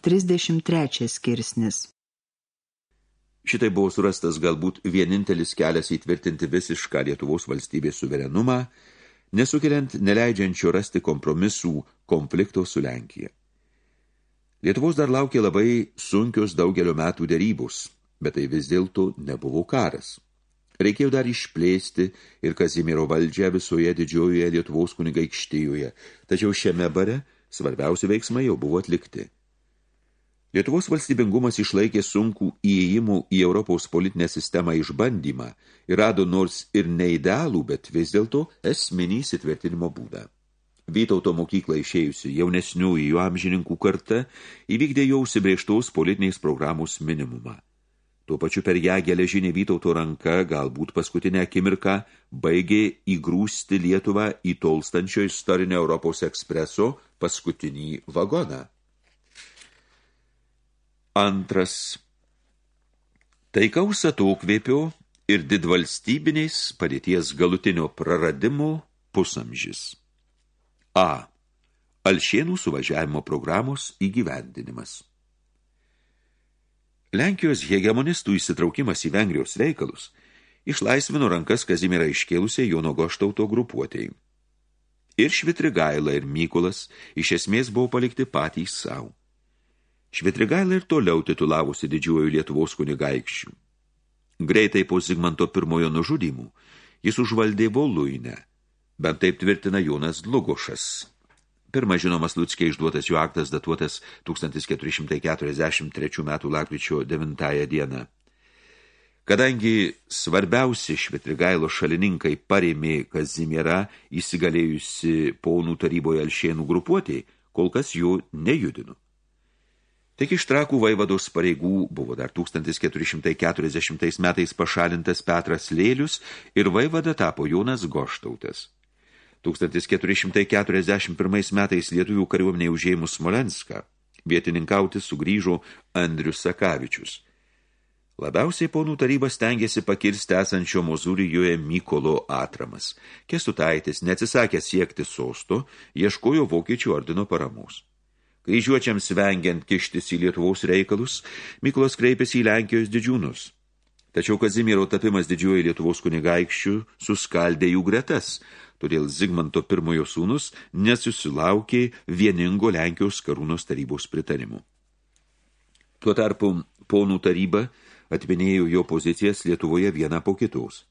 33 skirsnis. Šitai buvo surastas galbūt vienintelis kelias įtvirtinti visišką Lietuvos valstybės suverenumą, nesukeliant neleidžiančio rasti kompromisų konflikto su Lenkija. Lietuvos dar laukė labai sunkios daugelio metų dėrybos, bet tai vis dėlto nebuvo karas. Reikėjo dar išplėsti ir Kazimiero valdžią visoje didžiojoje Lietuvos kunigaikštijoje, tačiau šiame bare svarbiausi veiksmai jau buvo atlikti. Lietuvos valstybingumas išlaikė sunkų įėjimų į Europos politinę sistemą išbandymą ir rado nors ir neidealų, bet vis dėlto esminį įsitvirtinimo būdą. Vytauto mokyklą išėjusi jaunesnių į jų amžininkų kartą įvykdė jau užsibrėžtos politinės programos minimumą. Tuo pačiu per ją geležinė Vytauto ranka, galbūt paskutinę akimirką, baigė įgrūsti Lietuvą į tolstančio istorinio Europos ekspreso paskutinį vagoną. Antras. Taikaus atokvėpio ir didvalstybiniais padėties galutinio praradimo pusamžis. A. Alšienų suvažiavimo programos įgyvendinimas. Lenkijos hegemonistų įsitraukimas į Vengrijos reikalus išlaisvino rankas Kazimierą iškėlusiai Jono Goštauto grupuotėjai. Ir Švitrigaila ir Mykolas iš esmės buvo palikti patys savo. Švitrigaila ir toliau titulavosi didžiuoju Lietuvos kunigaikščių. Greitai po Zigmanto pirmojo nužudymų jis užvaldė Voluinę, bent taip tvirtina Jonas Dlugošas. Pirmas žinomas Lutskiai išduotas jų aktas datuotas 1443 metų lakryčio 9 dieną. Kadangi svarbiausi Švitrigailo šalininkai parėmė Kazimierą įsigalėjusi paunų taryboje Alšėnų grupuotė, kol kas jų nejudinu. Tik iš trakų vaivados pareigų buvo dar 1440 metais pašalintas Petras Lėlius ir vaivada tapo Jonas Goštautas. 1441 metais lietuvių kariuomeniai užėmus Smolenską, vietininkauti sugrįžo Andrius Sakavičius. Labiausiai ponų tarybas stengiasi pakirsti esančio Mozūrijoje Mykolo atramas. Kestutaitis, neatsisakė siekti sosto, ieškojo vokiečių ordino paramos. Kryžiuočiams vengiant kištis į Lietuvos reikalus, Miklos kreipėsi į Lenkijos didžiūnus. Tačiau Kazimiero tapimas didžiuoju Lietuvos kunigaikščių suskaldė jų gretas, todėl Zigmanto pirmojo sūnus nesusilaukė vieningo Lenkijos karūnos tarybos pritarimų. Tuo tarpu ponų taryba atminėjo jo pozicijas Lietuvoje vieną po kitos.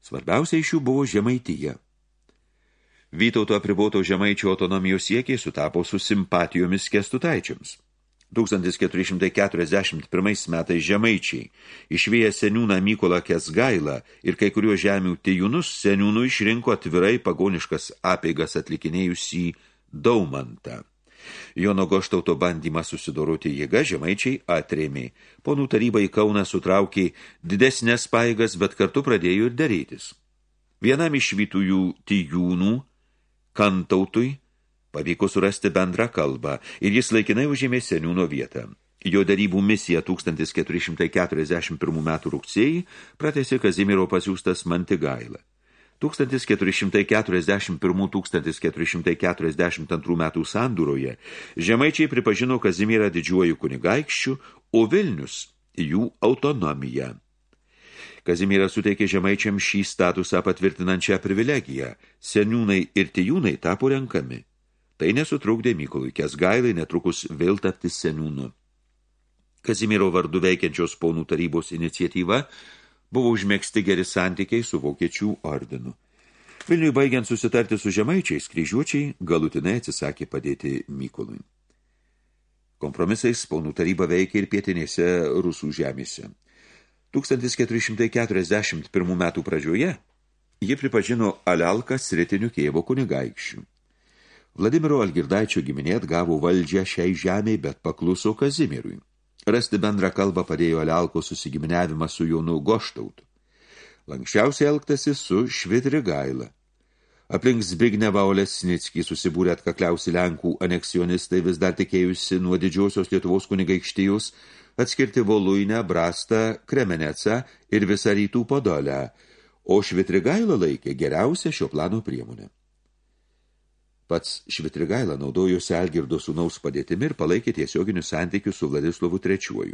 Svarbiausia iš jų buvo Žemaityje. Vytauto apriboto žemaičio autonomijos siekiai sutapo su simpatijomis kestutaičiams. 1441 metais žemaičiai išvėję seniūną Mykolą Kesgailą ir kai kuriuo žemių tijūnus seniūnų išrinko atvirai pagoniškas apeigas atlikinėjusį Daumantą. Jono Goštauto bandymą susidoroti jėga žemaičiai atrėmė. Ponų taryba į Kauną sutraukė didesnės paėgas, bet kartu pradėjo ir darytis. Vienam iš vytųjų tijūnų Kantautui pavyko surasti bendrą kalbą ir jis laikinai užėmė seniūno vietą. Jo darybų misija 1441 metų rugsėjį pratėsi Kazimiero pasiūstas Mantigaila. 1441-1442 metų sandūroje žemaičiai pripažino Kazimierą didžiuoju kunigaikščiu, o Vilnius jų autonomiją. Kazimieras suteikė žemaičiam šį statusą patvirtinančią privilegiją. Seniūnai ir tijūnai tapo renkami. Tai nesutrukdė Mykolui Kesgailai netrukus vėl tapti seniūnu. Kazimiero vardu veikiančios paunų tarybos iniciatyva buvo užmėgsti geri santykiai su vokiečių ordinu. Vilniui baigiant susitarti su žemaičiais, kryžiuočiai galutinai atsisakė padėti Mykolui. Kompromisais paunų taryba veikia ir pietinėse rusų žemėse. 1441 metų pradžioje ji pripažino Alelką sritinių Kievo kunigaikščių. Vladimiro Algirdaičio giminė atgavo valdžią šiai žemiai, bet pakluso Kazimirui. Rasti bendrą kalbą padėjo Alelko susigiminiavimą su Jonu Goštautu. Lankščiausiai elgtasi su Švitrigaila. Aplink Zbignevą Olesnickį susibūrė atkakliausi Lenkų aneksionistai vis dar tikėjusi nuo didžiosios Lietuvos kunigaikštijos atskirti Voluinę, Brastą, Kremenecą ir visą rytų Podolę, o Švitrigailą laikė geriausia šio plano priemonė. Pats Švitrigaila naudojosi Algirdo sūnaus padėtimi ir palaikė tiesioginius santykius su Vladislovu III.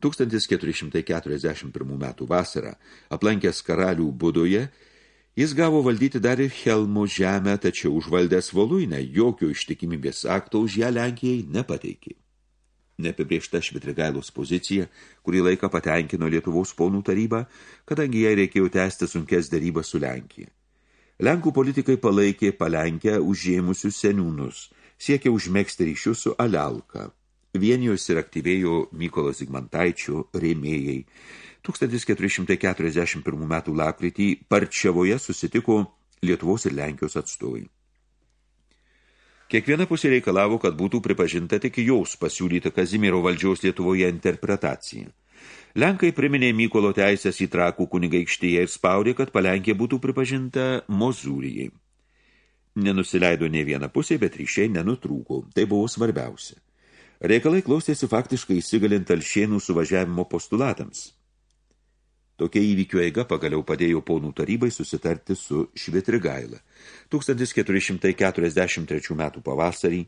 1441 metų vasarą, aplankęs karalių Budoje, jis gavo valdyti dar ir Helmo žemę, tačiau užvaldęs Voluinę jokio ištikimybės akto už ją Lenkijai nepateikė. Neapibriešta Švitrigailos pozicija, kurį laiką patenkino Lietuvos ponų tarybą, kadangi jai reikėjo tęsti sunkes darybą su Lenkija. Lenkų politikai palaikė palenkę užėmusius seniūnus, siekė užmėgsti ryšius su Alelka. Vienijos ir aktyvėjo Mykolo Zigmantaičio rėmėjai. 1441 metų lakrytį Parčiavoje susitiko Lietuvos ir Lenkijos atstovai. Kiekviena pusė reikalavo, kad būtų pripažinta tik jaus pasiūlyta Kazimiero valdžiaus Lietuvoje interpretacija. Lenkai priminė Mykolo teisės į trakų kunigaikštyje ir spaudė, kad palenkė būtų pripažinta Mozūrijai. Nenusileido ne viena pusė, bet ryšiai nenutrūko. Tai buvo svarbiausia. Reikalai klausėsi faktiškai įsigalint alšienų suvažiavimo postulatams. Tokia įvykio eiga pagaliau padėjo ponų tarybai susitarti su Švitrigaila. 1443 metų pavasarį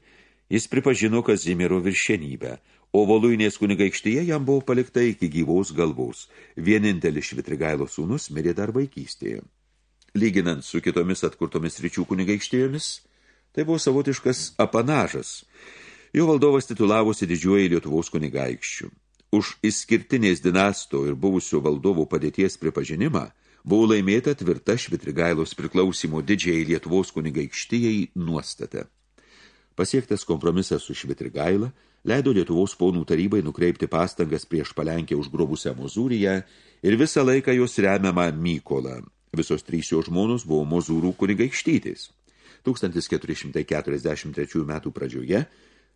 jis pripažino Kazimiero viršenybę, o Voluinės kunigaikštyje jam buvo palikta iki gyvos galvos. Vienintelis Švitrigailo sūnus mirė dar vaikystėje. Lyginant su kitomis atkurtomis ryčių kunigaikštėjomis, tai buvo savotiškas apanažas. Jo valdovas titulavosi didžiuoji Lietuvos kunigaikščių. Už išskirtinės dinasto ir buvusio valdovo padėties pripažinimą buvo laimėta tvirta Švitrigailos priklausimo didžiai Lietuvos kunigaikštijai nuostata. Pasiektas kompromisas su Švitrigaila – leido Lietuvos ponų tarybai nukreipti pastangas prieš palenkę užgrobusią Mozūriją ir visą laiką jos remiamą Mykolą. Visos trys jo žmonos buvo Mozūrų kunigaikštytis. 1443 metų pradžioje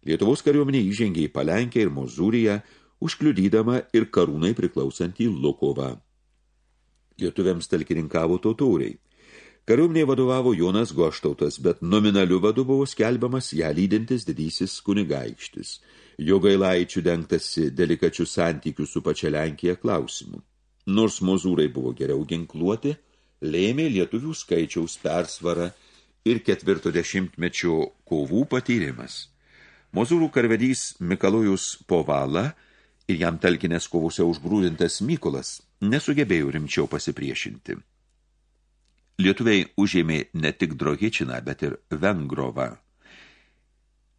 Lietuvos kariuomenė įžengė į Palenkę ir Mozūriją, užkliudydama ir karūnai priklausantį Lukovą. Lietuviams talkininkavo totoriai. Kariuomeniai vadovavo Jonas Goštautas, bet nominaliu vadu buvo skelbiamas ją lydintis didysis kunigaikštis. Jo gailaičių dengtasi delikačių santykių su pačia Lenkija klausimu. Nors mozūrai buvo geriau ginkluoti, lėmė lietuvių skaičiaus persvarą ir ketvirto dešimtmečio kovų patyrimas. Mozūrų karvedys Mikalojus Povala ir jam talkinės kovose užgrūdintas Mykolas nesugebėjo rimčiau pasipriešinti. Lietuviai užėmė ne tik Drohičiną, bet ir Vengrovą.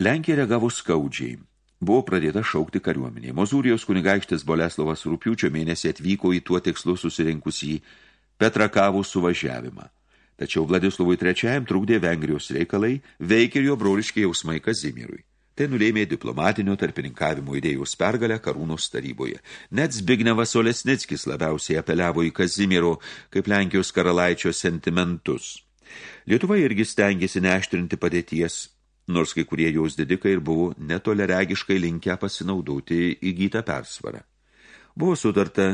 Lenkija reagavo skaudžiai. Buvo pradėta šaukti kariuomenė. Mozūrijos kunigaikštis Boleslovas rūpiučio mėnesį atvyko į tuo tikslu susirinkusį Petrakavų suvažiavimą. Tačiau Vladislovui III trukdė Vengrijos reikalai, veikė jo broliškiai jausmai Kazimirui. Tai nulėmė diplomatinio tarpininkavimo idėjos pergalę karūnos taryboje. Net Zbignevas Olesnickis labiausiai apeliavo į Kazimiero kaip Lenkijos karalaičio sentimentus. Lietuva irgi stengiasi neaštrinti padėties, nors kai kurie jos didikai ir buvo netoleregiškai linkę pasinaudoti įgytą persvarą. Buvo sutarta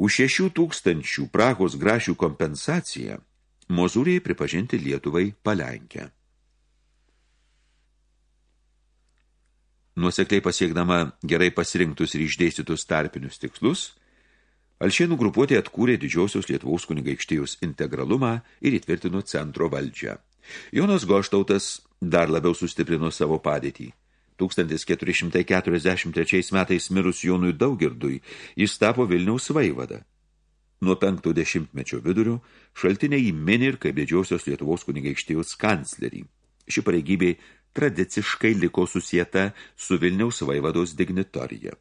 už šešių tūkstančių Prahos grašių kompensaciją Mozūrijai pripažinti Lietuvai palenkę. Nuosekliai pasiekdama gerai pasirinktus ir išdėstytus tarpinius tikslus, Alšėnų grupuotė atkūrė didžiosios Lietuvos kunigaikštijos integralumą ir įtvirtino centro valdžią. Jonas Goštautas dar labiau sustiprino savo padėtį. 1443 metais mirus Jonui Daugirdui jis tapo Vilniaus vaivada. Nuo penkto dešimtmečio vidurio šaltiniai įmini ir kaip didžiosios Lietuvos kunigaikštijos kanclerį. Ši pareigybė tradiciškai liko susieta su Vilniaus vaivados dignitorija.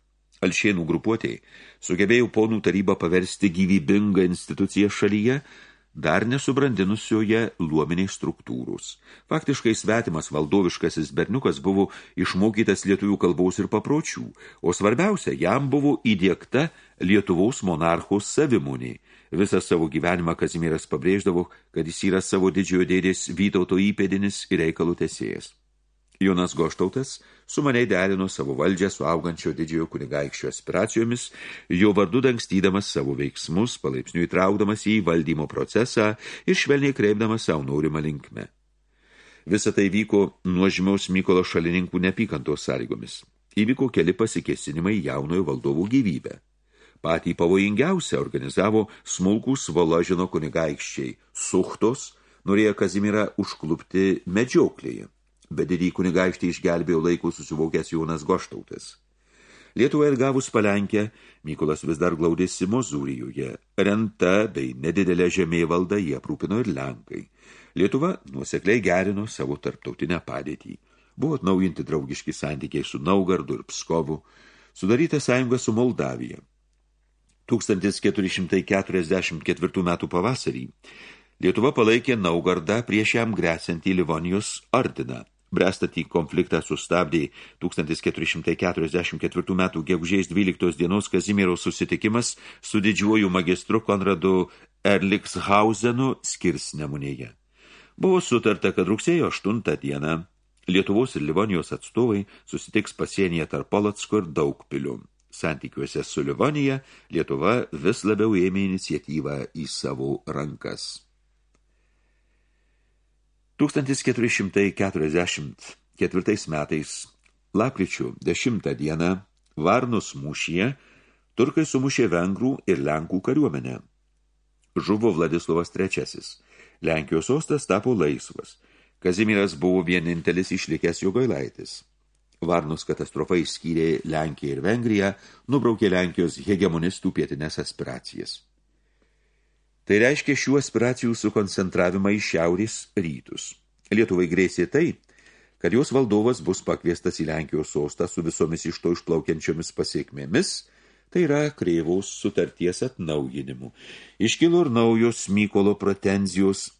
Alšėnų grupuotėjai sugebėjo ponų tarybą paversti gyvybingą instituciją šalyje, dar nesubrandinusioje luominiai struktūrus. Faktiškai svetimas valdoviškasis berniukas buvo išmokytas lietuvių kalbos ir papročių, o svarbiausia, jam buvo įdėkta Lietuvos monarchos savimonė. Visą savo gyvenimą Kazimieras pabrėždavo, kad jis yra savo didžiojo dėdės Vytauto įpėdinis ir reikalų tesėjas. Jonas Goštautas sumaniai derino savo valdžią su augančio didžiojo kunigaikščio aspiracijomis, jo vardu dangstydamas savo veiksmus, palaipsniui traukdamas į valdymo procesą ir švelniai kreipdamas savo norimą linkme. Visa tai vyko nuožmiaus Mykolo šalininkų nepykantos sąlygomis. Įvyko keli pasikėsinimai jaunojo valdovų gyvybę. Patį pavojingiausią organizavo smulkus Voložino kunigaikščiai Suchtos, norėjo Kazimirą užklupti medžioklėje, bet didį kunigaikštį išgelbėjo laikų susivokęs Jonas Goštautas. Lietuvai atgavus palenkę, Mykolas vis dar glaudėsi Mozūrijoje. Renta bei nedidelė žemė valda jie aprūpino ir Lenkai. Lietuva nuosekliai gerino savo tarptautinę padėtį. Buvo atnaujinti draugiški santykiai su Naugardu ir Pskovu, sudaryta sąjunga su Moldavija. 1444 metų pavasarį Lietuva palaikė Naugardą prieš jam grėsiantį Livonijos ordiną. Brestatį konfliktą sustabdė 1444 metų gegužės 12 dienos Kazimiero susitikimas su didžiuoju magistru Konradu Erlikshausenu skirs Nemunėje. Buvo sutarta, kad rugsėjo 8 dieną Lietuvos ir Livonijos atstovai susitiks pasienyje tarp Polotsko ir Daugpilių. Santykiuose su Livonija Lietuva vis labiau ėmė iniciatyvą į savo rankas. 1444 metais lapkričių 10 dieną Varnus mūšyje turkai sumušė vengrų ir lenkų kariuomenę. Žuvo Vladislovas III. Lenkijos sostas tapo laisvas. Kazimiras buvo vienintelis išlikęs jogailaitis. Varnus katastrofa išskyrė Lenkiją ir Vengriją, nubraukė Lenkijos hegemonistų pietinės aspiracijas. Tai reiškia šių aspiracijų sukoncentravimą į šiaurės rytus. Lietuvai grėsė tai, kad jos valdovas bus pakviestas į Lenkijos sostą su visomis iš to išplaukiančiomis pasiekmėmis, tai yra Kreivaus sutarties atnaujinimu. Iškilo ir naujos Mykolo pretenzijos,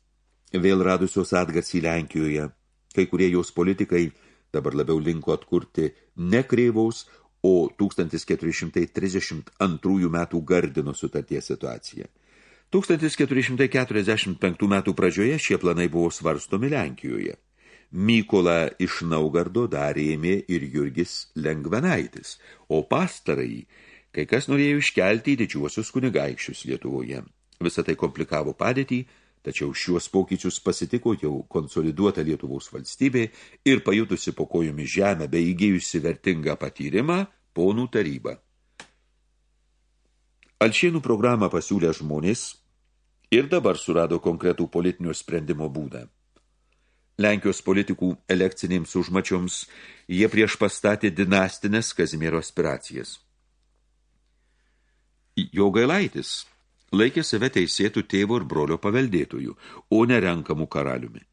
vėl radusios atgarsį Lenkijoje. Kai kurie jos politikai dabar labiau linko atkurti ne Kreivaus, o 1432 metų Gardino sutarties situaciją. 1445 metų pradžioje šie planai buvo svarstomi Lenkijoje. Mykolą iš Naugardo darėmė ir Jurgis Lengvenaitis, o pastarai kai kas norėjo iškelti į didžiuosius kunigaikščius Lietuvoje. Visą tai komplikavo padėtį, tačiau šiuos pokyčius pasitiko jau konsoliduota Lietuvos valstybė ir pajutusi po kojomis žemę bei įgyjusi vertingą patyrimą ponų taryba. Alšienų programą pasiūlė žmonės, ir dabar surado konkretų politinio sprendimo būdą. Lenkijos politikų elekcinėms užmačioms jie prieš pastatė dinastinės Kazimiero aspiracijas. Jo gailaitis laikė save teisėtų tėvo ir brolio paveldėtojų, o nerenkamų karaliumi.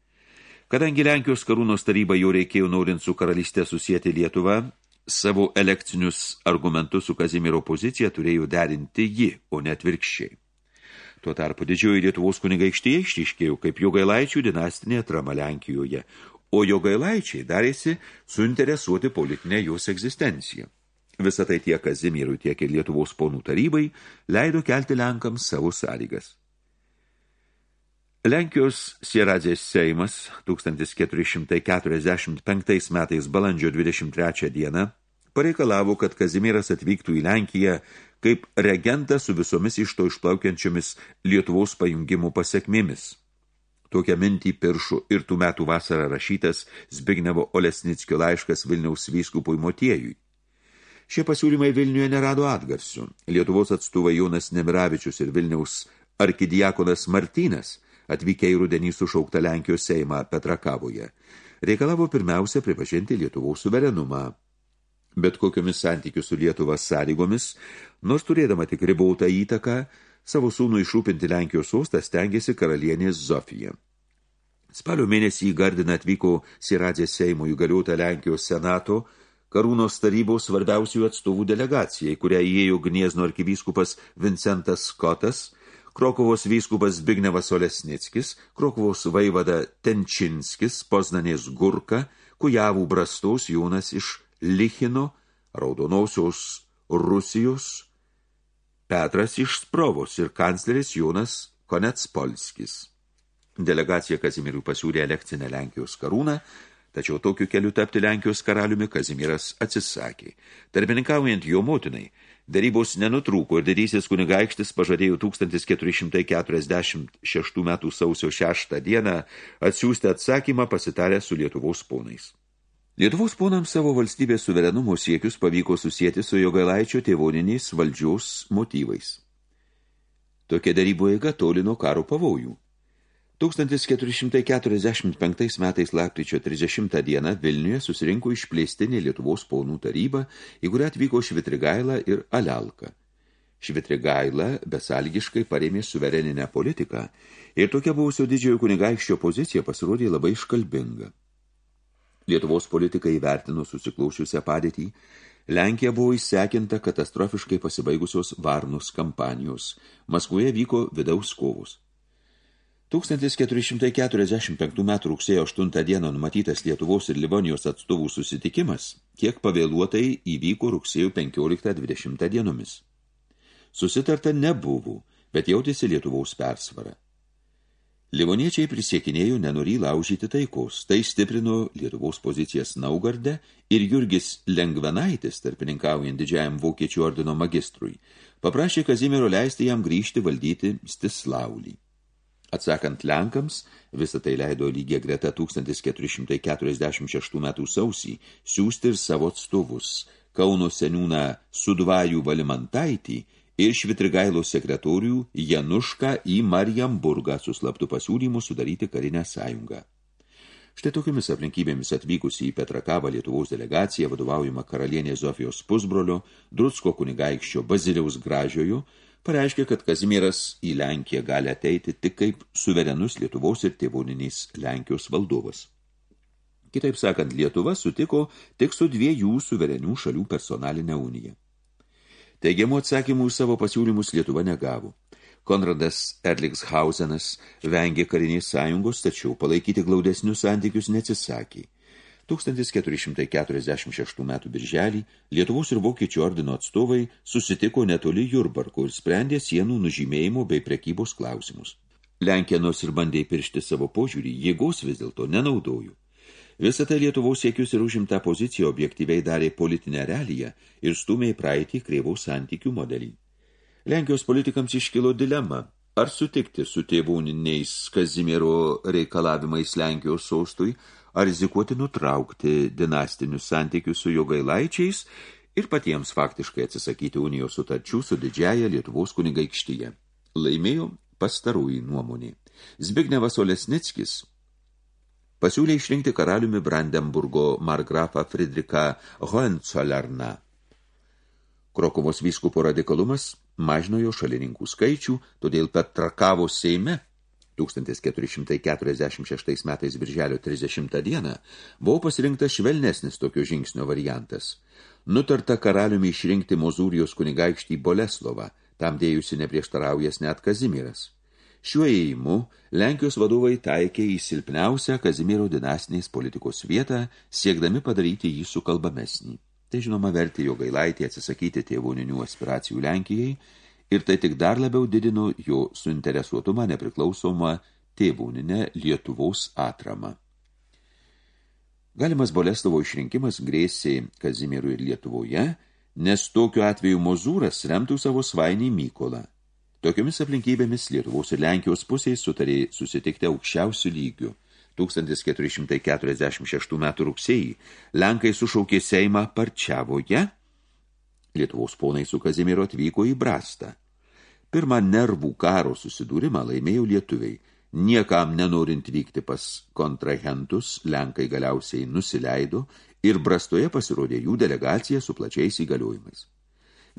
Kadangi Lenkijos karūnos taryba jau reikėjo norint su karalystė susijęti Lietuvą, savo elekcinius argumentus su Kazimiero pozicija turėjo derinti ji, o net virkščiai. Tuo tarpu didžioji Lietuvos kunigaikštyje ištiškėjo kaip jogailaičių dinastinė atrama Lenkijoje, o jogailaičiai darėsi suinteresuoti politinę jos egzistenciją. Visą tai tiek Kazimierui, tiek ir Lietuvos ponų tarybai leido kelti Lenkams savo sąlygas. Lenkijos Sieradzės Seimas 1445 metais balandžio 23 dieną pareikalavo, kad Kazimieras atvyktų į Lenkiją kaip regentas su visomis iš to išplaukiančiomis Lietuvos pajungimų pasiekmėmis. Tokią mintį piršų ir tų metų vasarą rašytas Zbignevo Olesnickio laiškas Vilniaus vyskupui Motiejui. Šie pasiūlymai Vilniuje nerado atgarsių. Lietuvos atstovai Jonas Nemiravičius ir Vilniaus arkidiakonas Martynas, atvykę į rudenį sušauktą Lenkijos Seimą Petrakavoje, reikalavo pirmiausia pripažinti Lietuvos suverenumą bet kokiomis santykių su Lietuva sąlygomis, nors turėdama tik ribautą įtaką, savo sūnų išrūpinti Lenkijos sostą stengiasi karalienė Zofija. Spalio mėnesį į Gardiną atvyko Siradzės Seimo įgaliuota Lenkijos senato, karūnos tarybos svarbiausių atstovų delegacijai, kurią įėjo Gniezno arkivyskupas Vincentas Skotas, Krokovos vyskupas Bignevas Olesnickis, Krokovos vaivada Tenčinskis, Poznanės Gurka, Kujavų brastos Jonas iš Lichino, raudonausios Rusijos, Petras iš Sprovos ir kancleris Jonas Konetspolskis. Delegacija Kazimirui pasiūlė elekcinę Lenkijos karūną, tačiau tokiu keliu tapti Lenkijos karaliumi Kazimiras atsisakė. Tarpininkaujant jo motinai, darybos nenutrūko ir didysis kunigaikštis pažadėjo 1446 metų sausio 6 dieną atsiųsti atsakymą pasitarę su Lietuvos ponais. Lietuvos ponams savo valstybės suverenumo siekius pavyko susijęti su jogailaičio tėvoniniais valdžios motyvais. Tokia darybų eiga tolino karo pavojų. 1445 metais lapkričio 30 dieną Vilniuje susirinko išplėstinė Lietuvos paunų taryba, į kurią atvyko Švitrigaila ir Alelka. Švitrigaila besalgiškai parėmė suvereninę politiką ir tokia buvusio didžiojo kunigaikščio pozicija pasirodė labai iškalbinga. Lietuvos politikai įvertino susiklaušiusią padėtį, Lenkija buvo įsekinta katastrofiškai pasibaigusios Varnus kampanijos. Maskvoje vyko vidaus kovus. 1445 m. rugsėjo 8 dieną numatytas Lietuvos ir Livonijos atstovų susitikimas, kiek pavėluotai įvyko rugsėjo 15-20 dienomis. Susitarta nebuvo, bet jautėsi Lietuvos persvara. Livoniečiai prisiekinėjo nenorį laužyti taikos, tai stiprino Lietuvos pozicijas Naugarde ir Jurgis Lengvenaitis, tarpininkaujant didžiajam vokiečių ordino magistrui, paprašė Kazimiero leisti jam grįžti valdyti Stislaulį. Atsakant Lenkams, visą tai leido lygia greta 1446 metų sausį siūsti ir savo atstovus Kauno seniūną Sudvajų Valimantaitį ir Švitrigailo sekretorių Janušką į Mariamburgą su slaptu pasiūlymu sudaryti karinę sąjungą. Štai tokiamis aplinkybėmis atvykusi į Petrakavą Lietuvos delegaciją vadovaujama karalienė Zofijos pusbrolio, Drutsko kunigaikščio Baziliaus Gražiojo, pareiškė, kad Kazimieras į Lenkiją gali ateiti tik kaip suverenus Lietuvos ir tėvoniniais Lenkijos valdovas. Kitaip sakant, Lietuva sutiko tik su dviejų suverenių šalių personalinę uniją. Teigiamų atsakymų į savo pasiūlymus Lietuva negavo. Konradas Erlingshausenas vengė karinės sąjungos, tačiau palaikyti glaudesnius santykius neatsisakė. 1446 metų birželį Lietuvos ir Vokiečių ordino atstovai susitiko netoli Jurbarko ir sprendė sienų nužymėjimo bei prekybos klausimus. Lenkija nors ir bandė piršti savo požiūrį, jėgos vis dėlto nenaudoju. Visą tai Lietuvos siekius ir užimtą poziciją objektyviai darė politinę realiją ir stumė į praeitį kreivų santykių modelį. Lenkijos politikams iškilo dilema, ar sutikti su tėvūniniais Kazimiero reikalavimais Lenkijos sostui, ar rizikuoti nutraukti dinastinius santykius su jogailaičiais ir patiems faktiškai atsisakyti unijos sutarčių su didžiaja Lietuvos kunigaikštyje. Laimėjo pastarųjų nuomonė. Zbignevas Olesnickis pasiūlė išrinkti karaliumi Brandenburgo margrafą Friedriką Hohenzollerną. Krokovos vyskupo radikalumas mažino jo šalininkų skaičių, todėl Petrakavos Seime 1446 metais birželio 30 dieną buvo pasirinktas švelnesnis tokio žingsnio variantas. Nutarta karaliumi išrinkti Mozūrijos kunigaikštį Boleslovą, tam dėjusi neprieštaraujas net Kazimiras. Šiuo įimu Lenkijos vadovai taikė į silpniausią Kazimiero dinastinės politikos vietą, siekdami padaryti jį sukalbamesnį. Tai žinoma vertė jo gailaitį atsisakyti tėvoninių aspiracijų Lenkijai ir tai tik dar labiau didino jo suinteresuotumą nepriklausomą tėvūninę Lietuvos atramą. Galimas Boleslovo išrinkimas grėsė Kazimierų ir Lietuvoje, nes tokiu atveju Mozūras remtų savo svainį Mykolą. Tokiomis aplinkybėmis Lietuvos ir Lenkijos pusėje sutarė susitikti aukščiausių lygių. 1446 m. rugsėjį Lenkai sušaukė Seimą Parčiavoje, Lietuvos ponai su Kazimiero atvyko į Brastą. Pirmą nervų karo susidūrimą laimėjo lietuviai. Niekam nenorint vykti pas kontrahentus, Lenkai galiausiai nusileido ir Brastoje pasirodė jų delegacija su plačiais įgaliojimais.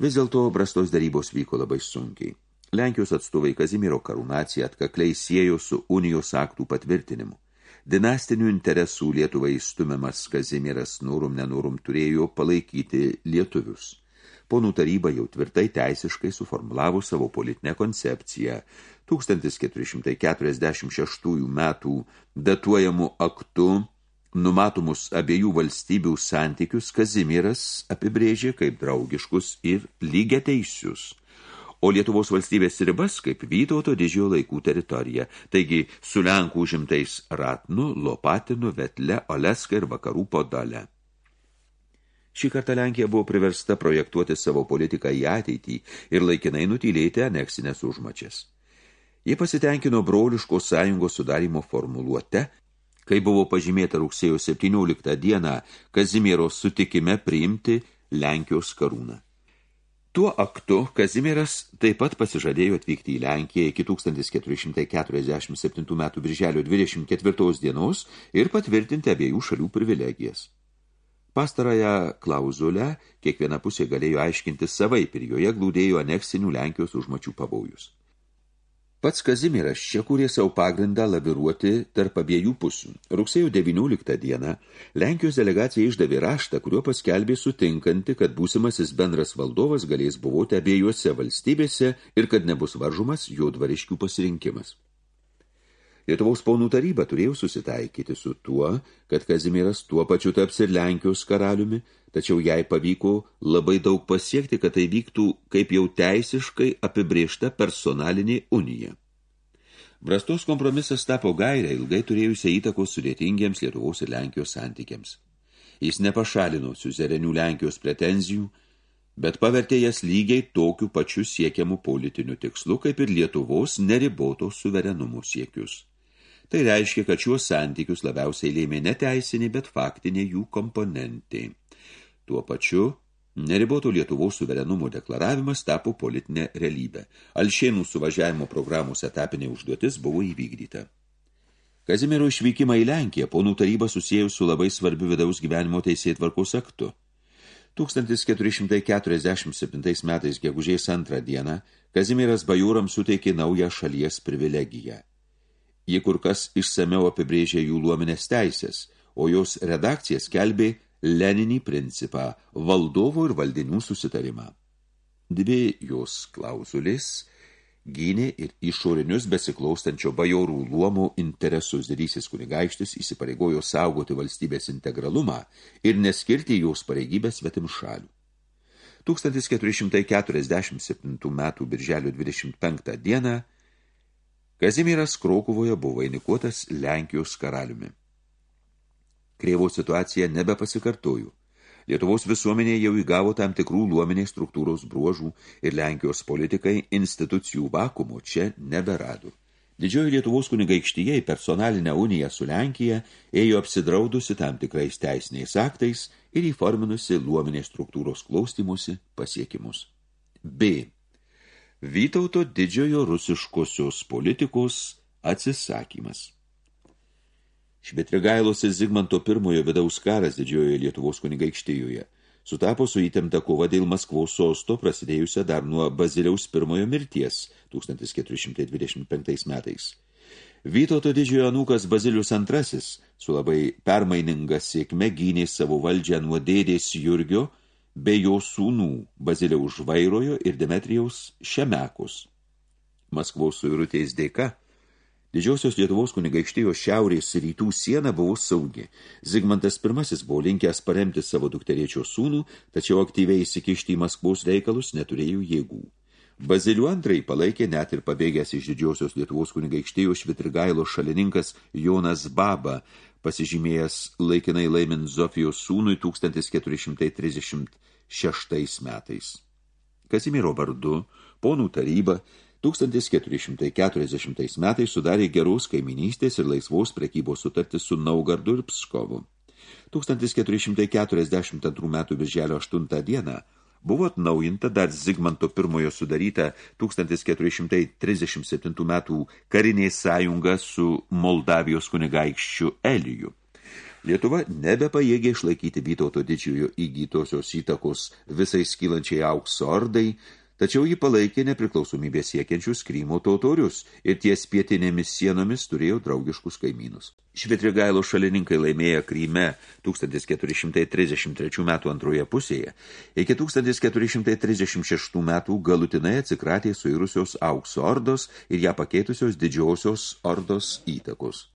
Vis dėlto Brastos darybos vyko labai sunkiai. Lenkijos atstovai Kazimiero karūnaciją atkakliai siejo su unijos aktų patvirtinimu. Dinastinių interesų Lietuvai stumiamas Kazimieras norum nenorum turėjo palaikyti lietuvius ponų taryba jau tvirtai teisiškai suformulavo savo politinę koncepciją. 1446 metų datuojamų aktu numatomus abiejų valstybių santykius Kazimieras apibrėžė kaip draugiškus ir lygiateisius, o Lietuvos valstybės ribas kaip Vytauto didžiojo laikų teritorija, taigi su Lenkų užimtais Ratnu, Lopatinu, Vetle, Oleska ir Vakarų Podale. Šį kartą Lenkija buvo priversta projektuoti savo politiką į ateitį ir laikinai nutylėti aneksinės užmačias. Jie pasitenkino broliškos sąjungos sudarimo formuluote, kai buvo pažymėta rugsėjo 17 dieną Kazimiero sutikime priimti Lenkijos karūną. Tuo aktu Kazimieras taip pat pasižadėjo atvykti į Lenkiją iki 1447 metų birželio 24 dienos ir patvirtinti abiejų šalių privilegijas. Pastarąją klauzulę kiekviena pusė galėjo aiškinti savaip ir joje glūdėjo aneksinių Lenkijos užmačių pavojus. Pats Kazimieras čia kūrė savo pagrindą laviruoti tarp abiejų pusių. Rugsėjo 19 dieną Lenkijos delegacija išdavė raštą, kuriuo paskelbė sutinkanti, kad būsimasis bendras valdovas galės buvoti abiejuose valstybėse ir kad nebus varžomas jo dvariškių pasirinkimas. Lietuvos paunų taryba turėjo susitaikyti su tuo, kad Kazimieras tuo pačiu taps ir Lenkijos karaliumi, tačiau jai pavyko labai daug pasiekti, kad tai vyktų kaip jau teisiškai apibriešta personalinė unija. Brastos kompromisas tapo gairę ilgai turėjusią įtakos sudėtingiems Lietuvos ir Lenkijos santykiams. Jis nepašalino siuzerenių Lenkijos pretenzijų, bet pavertė jas lygiai tokiu pačiu siekiamu politiniu tikslu, kaip ir Lietuvos neriboto suverenumo siekius. Tai reiškia, kad šiuos santykius labiausiai lėmė neteisinė, bet faktinė jų komponentė. Tuo pačiu Neriboto Lietuvos suverenumo deklaravimas tapo politinė realybė. Alšėnų suvažiavimo programos etapinė užduotis buvo įvykdyta. Kazimiero išvykimą į Lenkiją ponų taryba susijęs su labai svarbiu vidaus gyvenimo teisėtvarkos aktu. 1447 metais gegužės antrą dieną Kazimieras bajūrams suteikė naują šalies privilegiją. Ji kur kas išsameu apibrėžė jų luomenės teisės, o jos redakcija skelbė leninį principą – valdovo ir valdinių susitarimą. Dvi jos klausulės gynė ir išorinius besiklaustančio bajorų luomų interesus didysis kunigaištis įsipareigojo saugoti valstybės integralumą ir neskirti jos pareigybės svetim šalių. 1447 metų birželio 25 dieną Kazimieras Krokuvoje buvo vainikuotas Lenkijos karaliumi. Krėvo situacija nebepasikartojo. Lietuvos visuomenė jau įgavo tam tikrų luomenės struktūros bruožų ir Lenkijos politikai institucijų vakumo čia neberado. Didžioji Lietuvos kunigaikštyje į personalinę uniją su Lenkija ėjo apsidraudusi tam tikrais teisiniais aktais ir įforminusi luomenės struktūros klaustimusi pasiekimus. B. Vytauto didžiojo rusiškosios politikos atsisakymas. Švetrigailos ir Zigmanto pirmojo vidaus karas didžiojoje Lietuvos kunigaikštijoje sutapo su įtemta kova dėl Maskvos sosto prasidėjusią dar nuo Baziliaus pirmojo mirties 1425 metais. Vytauto didžiojo anūkas Bazilius II su labai permaininga sėkme gynė savo valdžią nuo dėdės Jurgio bei jo sūnų Baziliaus Žvairojo ir Demetrijaus Šemekus. Maskvos suirutės dėka Didžiosios Lietuvos kunigaikštijos šiaurės rytų siena buvo saugi. Zigmantas I buvo linkęs paremti savo dukteriečio sūnų, tačiau aktyviai įsikišti į Maskvos reikalus neturėjo jėgų. Bazilių antrai palaikė net ir pabėgęs iš didžiosios Lietuvos kunigaikštijos Švitrigailo šalininkas Jonas Baba, pasižymėjęs laikinai laimint Zofijos sūnui 1436 metais. Kazimiero vardu, ponų taryba, 1440 metais sudarė geros kaiminystės ir laisvos prekybos sutartį su Naugardu ir Pskovu. 1442 metų birželio 8 dieną buvo atnaujinta dar Zigmanto pirmojo sudaryta 1437 metų karinė sąjunga su Moldavijos kunigaikščiu Eliju. Lietuva nebepajėgė išlaikyti Vytauto didžiojo įgytosios įtakos visai skylančiai aukso ordai, tačiau jį palaikė nepriklausomybės siekiančius Krymo totorius ir ties pietinėmis sienomis turėjo draugiškus kaimynus. Švitrigailo šalininkai laimėjo Kryme 1433 metų antroje pusėje, iki 1436 metų galutinai atsikratė suirusios aukso ordos ir ją pakeitusios didžiosios ordos įtakos.